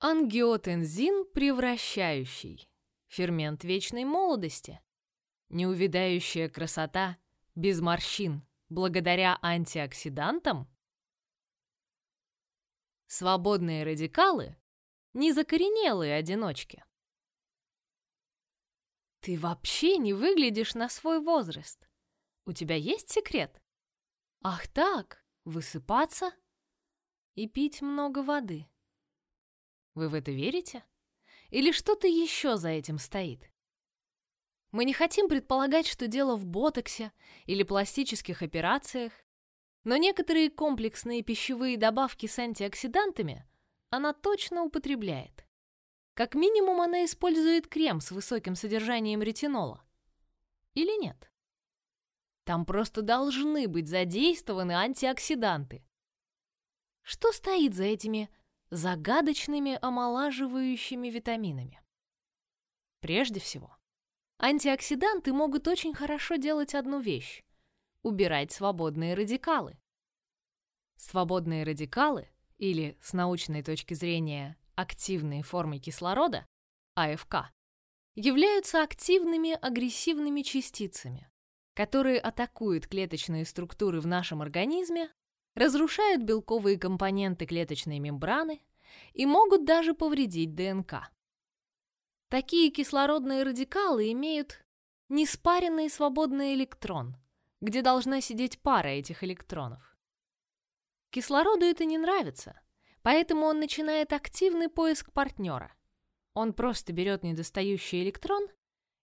Ангиотензин превращающий. Фермент вечной молодости. Неувядающая красота без морщин благодаря антиоксидантам. Свободные радикалы — незакоренелые одиночки. Ты вообще не выглядишь на свой возраст. У тебя есть секрет? Ах так, высыпаться и пить много воды. Вы в это верите? Или что-то еще за этим стоит? Мы не хотим предполагать, что дело в ботоксе или пластических операциях, но некоторые комплексные пищевые добавки с антиоксидантами она точно употребляет. Как минимум она использует крем с высоким содержанием ретинола. Или нет? Там просто должны быть задействованы антиоксиданты. Что стоит за этими загадочными омолаживающими витаминами. Прежде всего, антиоксиданты могут очень хорошо делать одну вещь – убирать свободные радикалы. Свободные радикалы, или с научной точки зрения активные формы кислорода, АФК, являются активными агрессивными частицами, которые атакуют клеточные структуры в нашем организме разрушают белковые компоненты клеточной мембраны и могут даже повредить ДНК. Такие кислородные радикалы имеют неспаренный свободный электрон, где должна сидеть пара этих электронов. Кислороду это не нравится, поэтому он начинает активный поиск партнера. Он просто берет недостающий электрон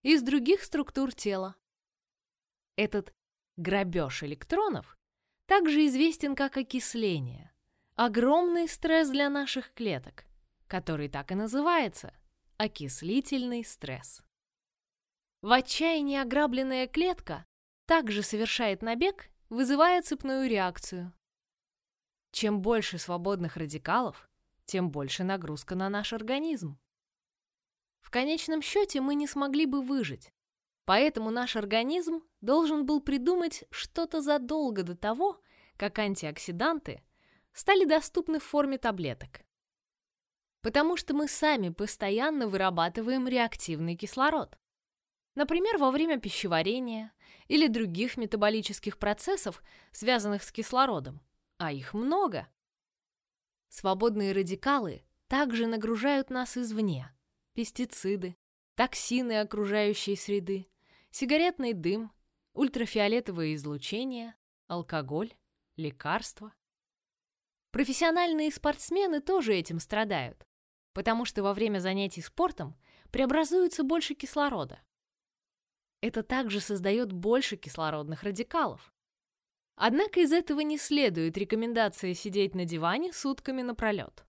из других структур тела. Этот грабеж электронов также известен как окисление. Огромный стресс для наших клеток, который так и называется – окислительный стресс. В отчаянии ограбленная клетка также совершает набег, вызывая цепную реакцию. Чем больше свободных радикалов, тем больше нагрузка на наш организм. В конечном счете мы не смогли бы выжить, Поэтому наш организм должен был придумать что-то задолго до того, как антиоксиданты стали доступны в форме таблеток. Потому что мы сами постоянно вырабатываем реактивный кислород. Например, во время пищеварения или других метаболических процессов, связанных с кислородом, а их много. Свободные радикалы также нагружают нас извне. Пестициды, токсины окружающей среды, сигаретный дым, ультрафиолетовое излучение, алкоголь, лекарства. Профессиональные спортсмены тоже этим страдают, потому что во время занятий спортом преобразуется больше кислорода. Это также создает больше кислородных радикалов. Однако из этого не следует рекомендация сидеть на диване сутками напролет.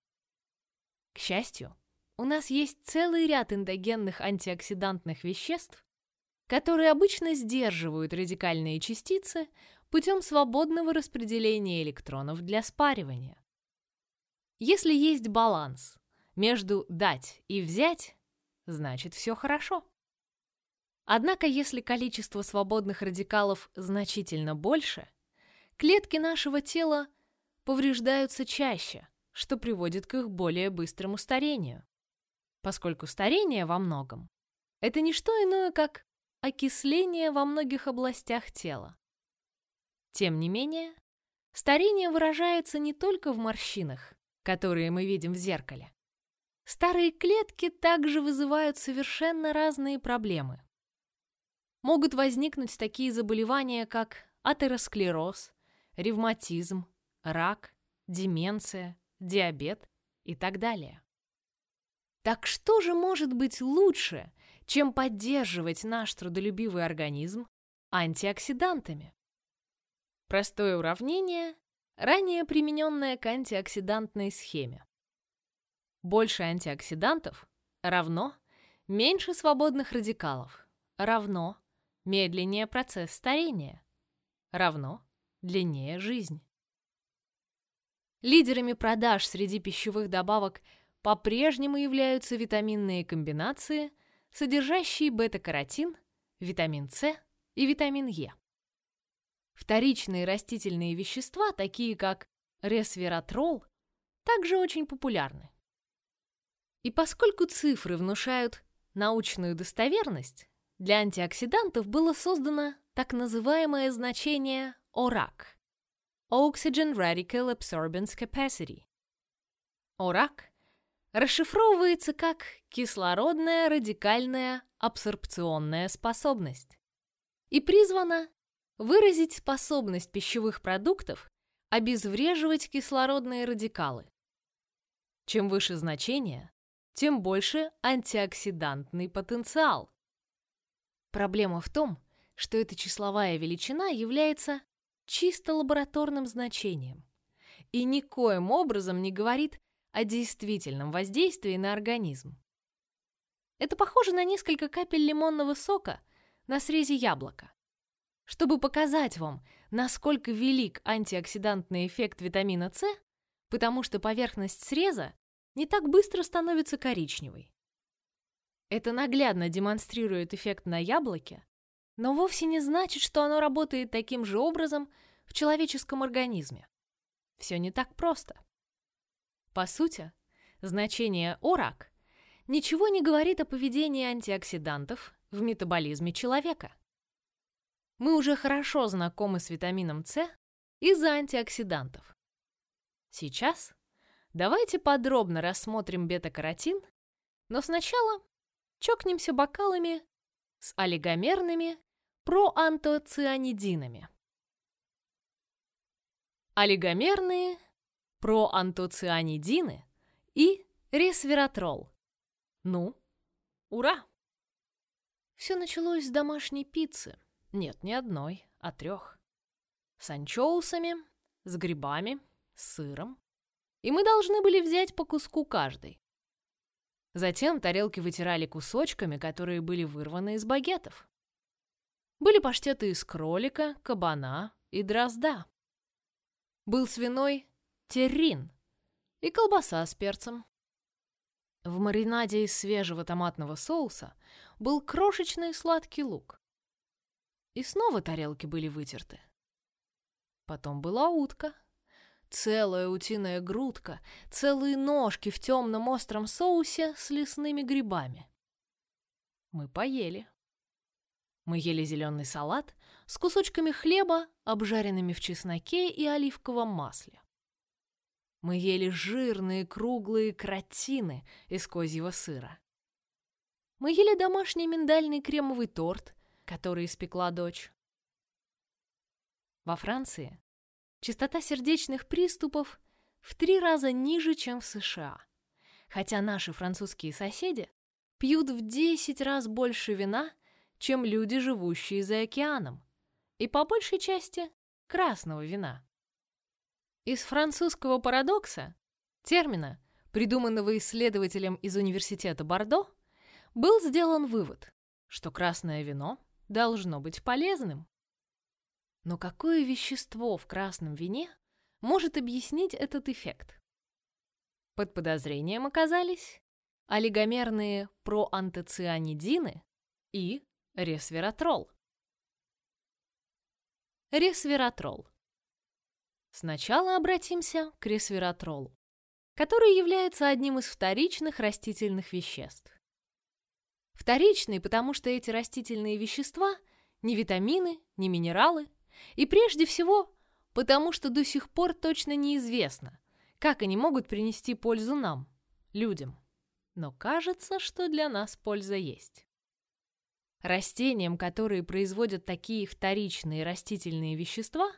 К счастью, у нас есть целый ряд эндогенных антиоксидантных веществ, которые обычно сдерживают радикальные частицы путем свободного распределения электронов для спаривания. Если есть баланс между «дать» и «взять», значит все хорошо. Однако, если количество свободных радикалов значительно больше, клетки нашего тела повреждаются чаще, что приводит к их более быстрому старению. Поскольку старение во многом – это не что иное, как окисление во многих областях тела. Тем не менее, старение выражается не только в морщинах, которые мы видим в зеркале. Старые клетки также вызывают совершенно разные проблемы. Могут возникнуть такие заболевания, как атеросклероз, ревматизм, рак, деменция, диабет и так далее. Так что же может быть лучше, чем поддерживать наш трудолюбивый организм антиоксидантами. Простое уравнение, ранее примененное к антиоксидантной схеме. Больше антиоксидантов равно меньше свободных радикалов, равно медленнее процесс старения, равно длиннее жизнь. Лидерами продаж среди пищевых добавок по-прежнему являются витаминные комбинации – содержащие бета-каротин, витамин С и витамин Е. Вторичные растительные вещества, такие как ресвератрол, также очень популярны. И поскольку цифры внушают научную достоверность, для антиоксидантов было создано так называемое значение ORAC – Oxygen Radical Absorbance Capacity. ORAC расшифровывается как кислородная радикальная абсорбционная способность и призвана выразить способность пищевых продуктов обезвреживать кислородные радикалы. Чем выше значение, тем больше антиоксидантный потенциал. Проблема в том, что эта числовая величина является чисто лабораторным значением и никоим образом не говорит о действительном воздействии на организм. Это похоже на несколько капель лимонного сока на срезе яблока. Чтобы показать вам, насколько велик антиоксидантный эффект витамина С, потому что поверхность среза не так быстро становится коричневой. Это наглядно демонстрирует эффект на яблоке, но вовсе не значит, что оно работает таким же образом в человеческом организме. Все не так просто. По сути, значение ОРАК ничего не говорит о поведении антиоксидантов в метаболизме человека. Мы уже хорошо знакомы с витамином С из-за антиоксидантов. Сейчас давайте подробно рассмотрим бета-каротин, но сначала чокнемся бокалами с олигомерными проантоцианидинами. Олигомерные проантоцианидины и ресвератрол. Ну, ура! Все началось с домашней пиццы. Нет, не одной, а трех. С анчоусами, с грибами, с сыром. И мы должны были взять по куску каждый. Затем тарелки вытирали кусочками, которые были вырваны из багетов. Были паштеты из кролика, кабана и дрозда. Был свиной террин и колбаса с перцем. В маринаде из свежего томатного соуса был крошечный сладкий лук. И снова тарелки были вытерты. Потом была утка. Целая утиная грудка, целые ножки в темном остром соусе с лесными грибами. Мы поели. Мы ели зеленый салат с кусочками хлеба, обжаренными в чесноке и оливковом масле. Мы ели жирные круглые кротины из козьего сыра. Мы ели домашний миндальный кремовый торт который испекла дочь. Во Франции частота сердечных приступов в три раза ниже, чем в США, хотя наши французские соседи пьют в 10 раз больше вина, чем люди, живущие за океаном, и по большей части красного вина. Из французского парадокса, термина, придуманного исследователем из университета Бордо, был сделан вывод, что красное вино должно быть полезным. Но какое вещество в красном вине может объяснить этот эффект? Под подозрением оказались олигомерные проантоцианидины и ресвератрол. Ресвератрол. Сначала обратимся к ресвератролу, который является одним из вторичных растительных веществ. Вторичные, потому что эти растительные вещества не витамины, не минералы, и прежде всего потому что до сих пор точно неизвестно, как они могут принести пользу нам, людям. Но кажется, что для нас польза есть. Растениям, которые производят такие вторичные растительные вещества,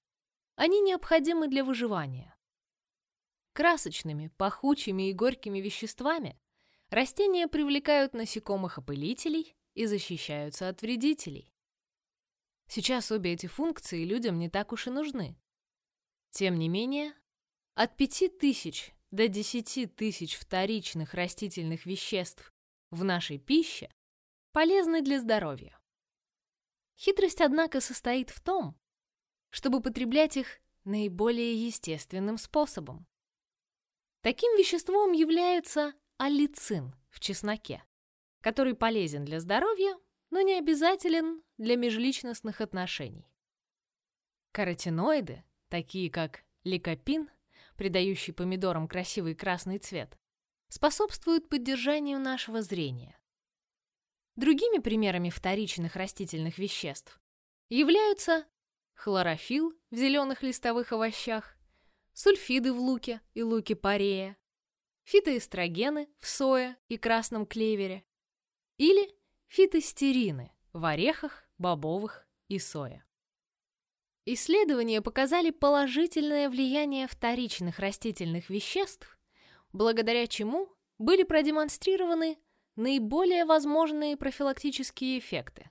они необходимы для выживания. Красочными, пахучими и горькими веществами Растения привлекают насекомых-опылителей и защищаются от вредителей. Сейчас обе эти функции людям не так уж и нужны. Тем не менее, от 5000 до 10 тысяч вторичных растительных веществ в нашей пище полезны для здоровья. Хитрость, однако, состоит в том, чтобы потреблять их наиболее естественным способом. Таким веществом является аллицин в чесноке, который полезен для здоровья, но не обязателен для межличностных отношений. Каротиноиды, такие как ликопин, придающий помидорам красивый красный цвет, способствуют поддержанию нашего зрения. Другими примерами вторичных растительных веществ являются хлорофилл в зеленых листовых овощах, сульфиды в луке и луке-порея, фитоэстрогены в сое и красном клевере или фитостерины в орехах, бобовых и сое. Исследования показали положительное влияние вторичных растительных веществ, благодаря чему были продемонстрированы наиболее возможные профилактические эффекты.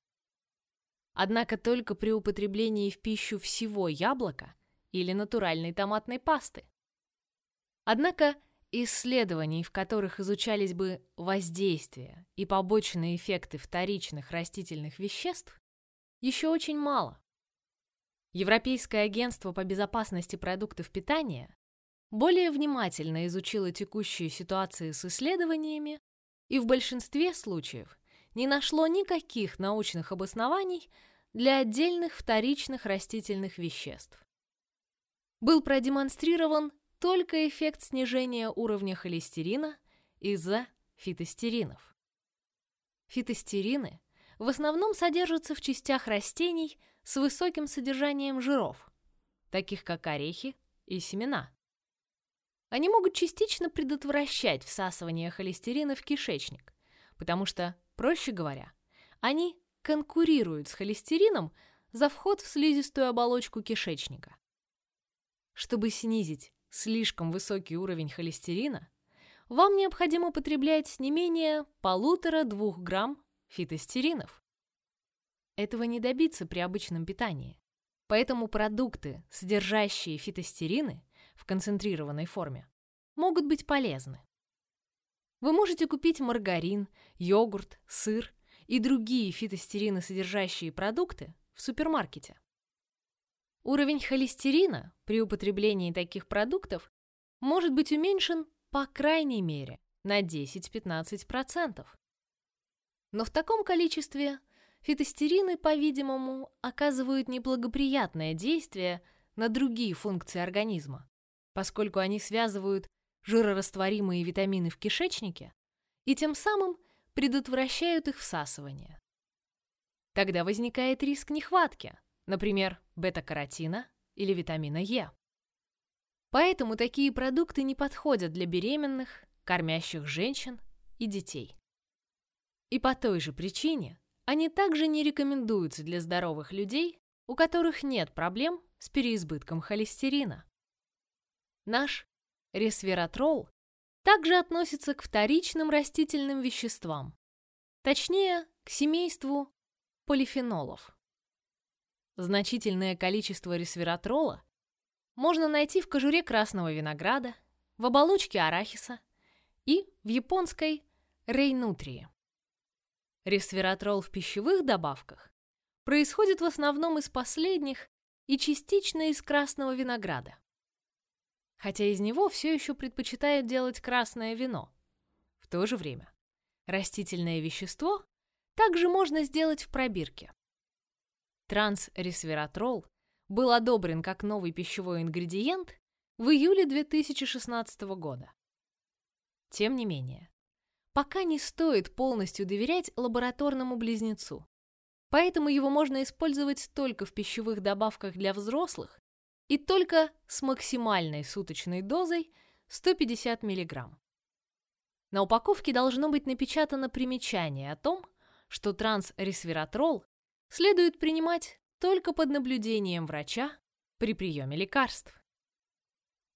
Однако только при употреблении в пищу всего яблока или натуральной томатной пасты. Однако исследований, в которых изучались бы воздействия и побочные эффекты вторичных растительных веществ, еще очень мало. Европейское агентство по безопасности продуктов питания более внимательно изучило текущую ситуацию с исследованиями и в большинстве случаев не нашло никаких научных обоснований для отдельных вторичных растительных веществ был продемонстрирован только эффект снижения уровня холестерина из-за фитостеринов. Фитостерины в основном содержатся в частях растений с высоким содержанием жиров, таких как орехи и семена. Они могут частично предотвращать всасывание холестерина в кишечник, потому что, проще говоря, они конкурируют с холестерином за вход в слизистую оболочку кишечника. Чтобы снизить слишком высокий уровень холестерина, вам необходимо употреблять не менее полутора-двух грамм фитостеринов. Этого не добиться при обычном питании. Поэтому продукты, содержащие фитостерины в концентрированной форме, могут быть полезны. Вы можете купить маргарин, йогурт, сыр и другие фитостерины содержащие продукты в супермаркете. Уровень холестерина при употреблении таких продуктов может быть уменьшен по крайней мере на 10-15%. Но в таком количестве фитостерины, по-видимому, оказывают неблагоприятное действие на другие функции организма, поскольку они связывают жирорастворимые витамины в кишечнике и тем самым предотвращают их всасывание. Тогда возникает риск нехватки, например, бета-каротина или витамина Е. Поэтому такие продукты не подходят для беременных, кормящих женщин и детей. И по той же причине они также не рекомендуются для здоровых людей, у которых нет проблем с переизбытком холестерина. Наш ресвератрол также относится к вторичным растительным веществам, точнее, к семейству полифенолов. Значительное количество ресвератрола можно найти в кожуре красного винограда, в оболочке арахиса и в японской рейнутрии. Ресвератрол в пищевых добавках происходит в основном из последних и частично из красного винограда. Хотя из него все еще предпочитают делать красное вино. В то же время растительное вещество также можно сделать в пробирке. Трансресвератрол был одобрен как новый пищевой ингредиент в июле 2016 года. Тем не менее, пока не стоит полностью доверять лабораторному близнецу, поэтому его можно использовать только в пищевых добавках для взрослых и только с максимальной суточной дозой 150 мг. На упаковке должно быть напечатано примечание о том, что трансресвератрол следует принимать только под наблюдением врача при приеме лекарств.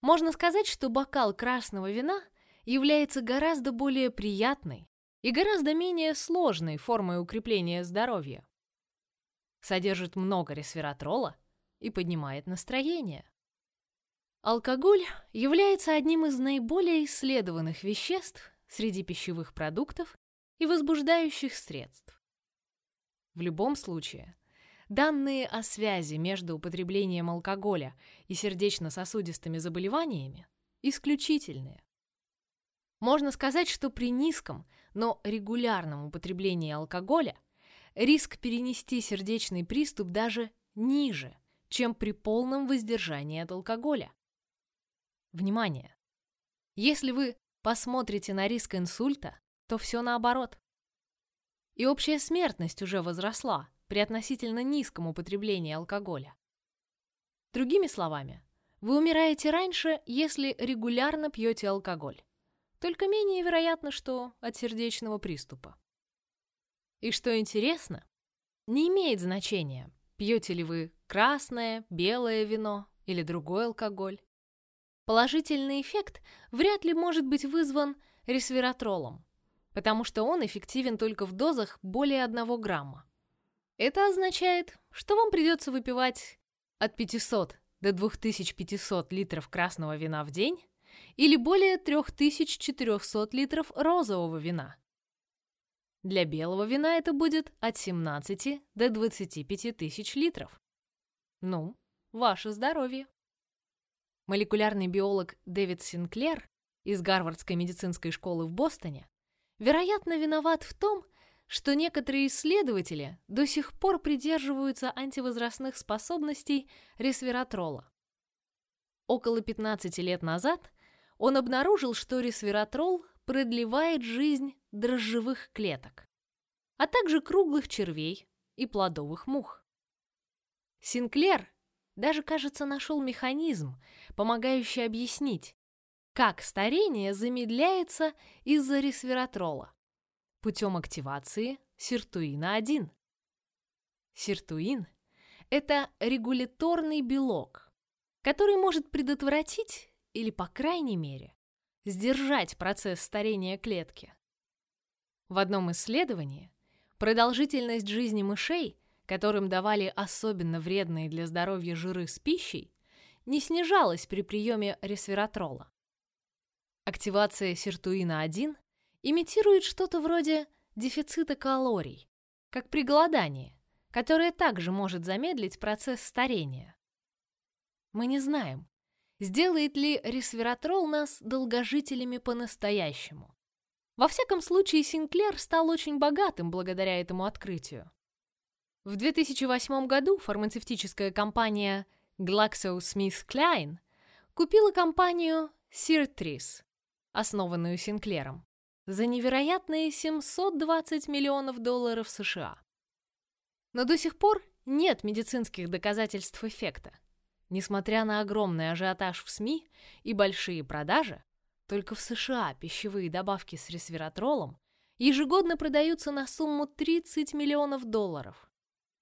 Можно сказать, что бокал красного вина является гораздо более приятной и гораздо менее сложной формой укрепления здоровья. Содержит много ресвератрола и поднимает настроение. Алкоголь является одним из наиболее исследованных веществ среди пищевых продуктов и возбуждающих средств. В любом случае, данные о связи между употреблением алкоголя и сердечно-сосудистыми заболеваниями исключительные. Можно сказать, что при низком, но регулярном употреблении алкоголя риск перенести сердечный приступ даже ниже, чем при полном воздержании от алкоголя. Внимание! Если вы посмотрите на риск инсульта, то все наоборот. И общая смертность уже возросла при относительно низком употреблении алкоголя. Другими словами, вы умираете раньше, если регулярно пьете алкоголь. Только менее вероятно, что от сердечного приступа. И что интересно, не имеет значения, пьете ли вы красное, белое вино или другой алкоголь. Положительный эффект вряд ли может быть вызван ресвератролом, потому что он эффективен только в дозах более 1 грамма. Это означает, что вам придется выпивать от 500 до 2500 литров красного вина в день или более 3400 литров розового вина. Для белого вина это будет от 17 до 25 тысяч литров. Ну, ваше здоровье. Молекулярный биолог Дэвид Синклер из Гарвардской медицинской школы в Бостоне, вероятно, виноват в том, что некоторые исследователи до сих пор придерживаются антивозрастных способностей ресвератрола. Около 15 лет назад он обнаружил, что ресвератрол продлевает жизнь дрожжевых клеток, а также круглых червей и плодовых мух. Синклер даже, кажется, нашел механизм, помогающий объяснить, как старение замедляется из-за ресвератрола путем активации сиртуина-1. Сиртуин – это регуляторный белок, который может предотвратить или, по крайней мере, сдержать процесс старения клетки. В одном исследовании продолжительность жизни мышей, которым давали особенно вредные для здоровья жиры с пищей, не снижалась при приеме ресвератрола. Активация сиртуина-1 имитирует что-то вроде дефицита калорий, как при голодании, которое также может замедлить процесс старения. Мы не знаем, сделает ли ресвератрол нас долгожителями по-настоящему. Во всяком случае, Синклер стал очень богатым благодаря этому открытию. В 2008 году фармацевтическая компания GlaxoSmithKline купила компанию Sirtris, основанную Синклером, за невероятные 720 миллионов долларов США. Но до сих пор нет медицинских доказательств эффекта. Несмотря на огромный ажиотаж в СМИ и большие продажи, только в США пищевые добавки с ресвератролом ежегодно продаются на сумму 30 миллионов долларов.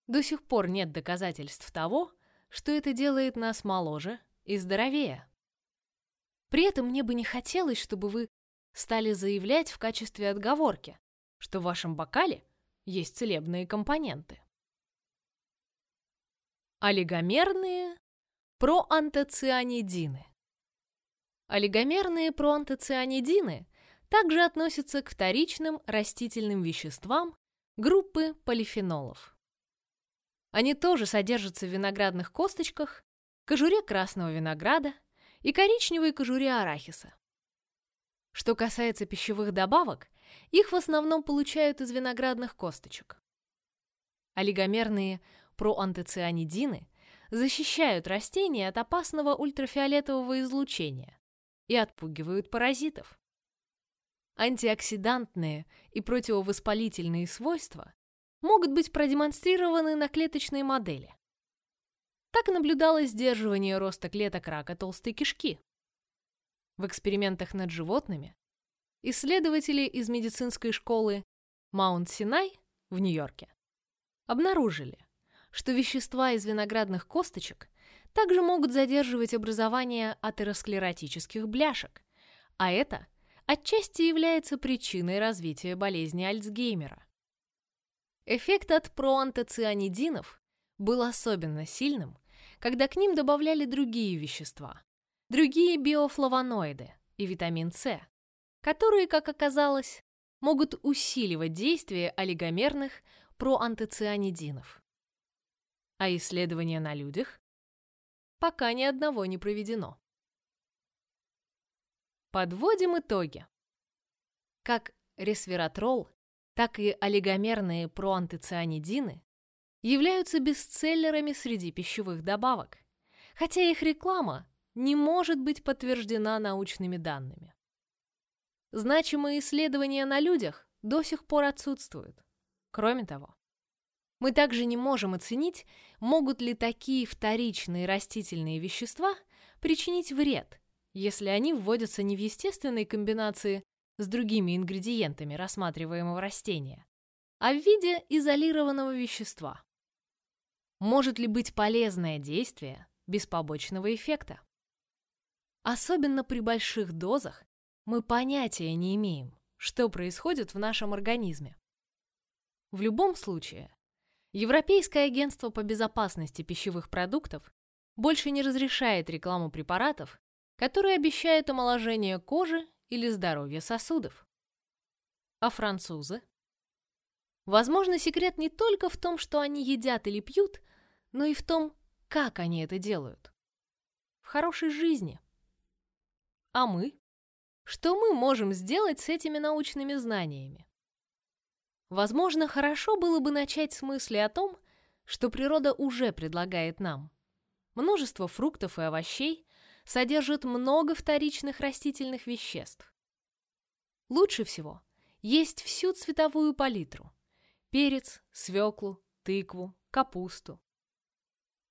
До сих пор нет доказательств того, что это делает нас моложе и здоровее. При этом мне бы не хотелось, чтобы вы стали заявлять в качестве отговорки, что в вашем бокале есть целебные компоненты. Олигомерные проантоцианидины. Олигомерные проантоцианидины также относятся к вторичным растительным веществам группы полифенолов. Они тоже содержатся в виноградных косточках, кожуре красного винограда и коричневой кожуре арахиса. Что касается пищевых добавок, их в основном получают из виноградных косточек. Олигомерные проантоцианидины защищают растения от опасного ультрафиолетового излучения и отпугивают паразитов. Антиоксидантные и противовоспалительные свойства могут быть продемонстрированы на клеточной модели. Так наблюдалось сдерживание роста клеток рака толстой кишки. В экспериментах над животными исследователи из медицинской школы Маунт-Синай в Нью-Йорке обнаружили, что вещества из виноградных косточек также могут задерживать образование атеросклеротических бляшек, а это отчасти является причиной развития болезни Альцгеймера. Эффект от проантоцианидинов был особенно сильным, когда к ним добавляли другие вещества, другие биофлавоноиды и витамин С, которые, как оказалось, могут усиливать действие олигомерных проантоцианидинов. А исследования на людях пока ни одного не проведено. Подводим итоги. Как ресвератрол, так и олигомерные проантоцианидины являются бестселлерами среди пищевых добавок, хотя их реклама не может быть подтверждена научными данными. Значимые исследования на людях до сих пор отсутствуют. Кроме того, мы также не можем оценить, могут ли такие вторичные растительные вещества причинить вред, если они вводятся не в естественной комбинации с другими ингредиентами рассматриваемого растения, а в виде изолированного вещества. Может ли быть полезное действие без побочного эффекта? Особенно при больших дозах мы понятия не имеем, что происходит в нашем организме. В любом случае, Европейское агентство по безопасности пищевых продуктов больше не разрешает рекламу препаратов, которые обещают омоложение кожи или здоровье сосудов. А французы? Возможно, секрет не только в том, что они едят или пьют, но и в том, как они это делают. В хорошей жизни. А мы? Что мы можем сделать с этими научными знаниями? Возможно, хорошо было бы начать с мысли о том, что природа уже предлагает нам. Множество фруктов и овощей содержат много вторичных растительных веществ. Лучше всего есть всю цветовую палитру – перец, свеклу, тыкву, капусту.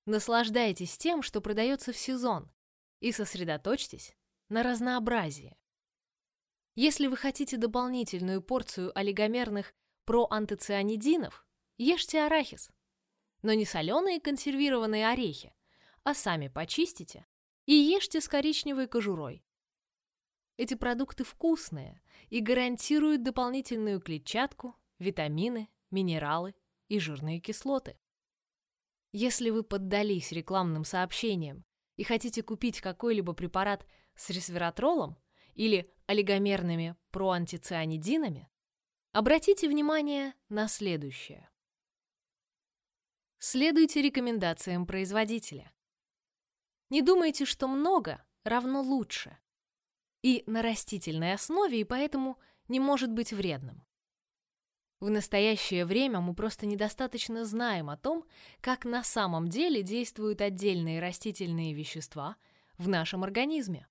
Наслаждайтесь тем, что продается в сезон, и сосредоточьтесь на разнообразии. Если вы хотите дополнительную порцию олигомерных проантоцианидинов, ешьте арахис. Но не соленые консервированные орехи, а сами почистите и ешьте с коричневой кожурой. Эти продукты вкусные и гарантируют дополнительную клетчатку, витамины, минералы и жирные кислоты. Если вы поддались рекламным сообщениям и хотите купить какой-либо препарат с ресвератролом, или олигомерными проантицианидинами, обратите внимание на следующее. Следуйте рекомендациям производителя. Не думайте, что много равно лучше. И на растительной основе, и поэтому не может быть вредным. В настоящее время мы просто недостаточно знаем о том, как на самом деле действуют отдельные растительные вещества в нашем организме.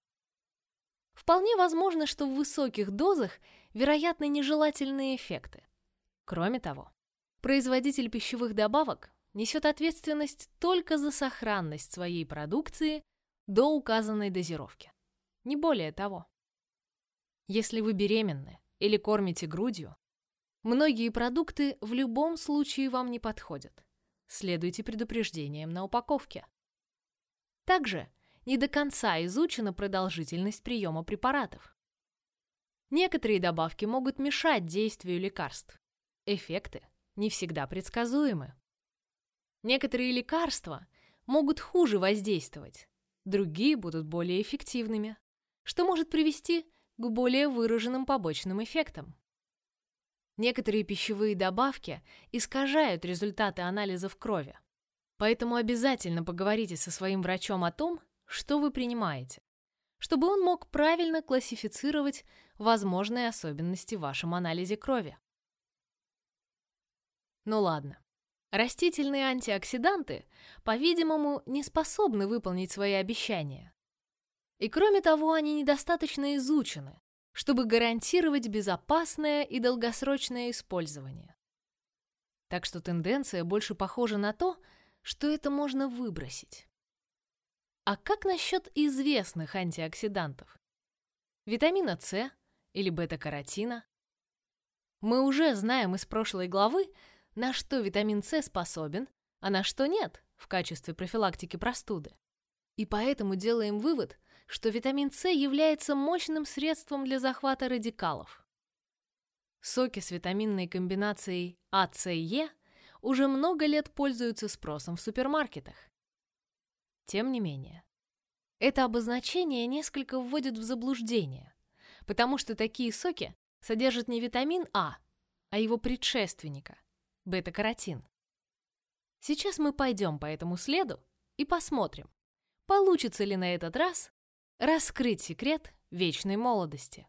Вполне возможно, что в высоких дозах вероятны нежелательные эффекты. Кроме того, производитель пищевых добавок несет ответственность только за сохранность своей продукции до указанной дозировки. Не более того. Если вы беременны или кормите грудью, многие продукты в любом случае вам не подходят. Следуйте предупреждениям на упаковке. Также не до конца изучена продолжительность приема препаратов. Некоторые добавки могут мешать действию лекарств. Эффекты не всегда предсказуемы. Некоторые лекарства могут хуже воздействовать, другие будут более эффективными, что может привести к более выраженным побочным эффектам. Некоторые пищевые добавки искажают результаты анализов крови, поэтому обязательно поговорите со своим врачом о том, что вы принимаете, чтобы он мог правильно классифицировать возможные особенности в вашем анализе крови. Ну ладно. Растительные антиоксиданты, по-видимому, не способны выполнить свои обещания. И кроме того, они недостаточно изучены, чтобы гарантировать безопасное и долгосрочное использование. Так что тенденция больше похожа на то, что это можно выбросить. А как насчет известных антиоксидантов? Витамина С или бета-каротина? Мы уже знаем из прошлой главы, на что витамин С способен, а на что нет в качестве профилактики простуды. И поэтому делаем вывод, что витамин С является мощным средством для захвата радикалов. Соки с витаминной комбинацией А, С и Е уже много лет пользуются спросом в супермаркетах. Тем не менее, это обозначение несколько вводит в заблуждение, потому что такие соки содержат не витамин А, а его предшественника – бета-каротин. Сейчас мы пойдем по этому следу и посмотрим, получится ли на этот раз раскрыть секрет вечной молодости.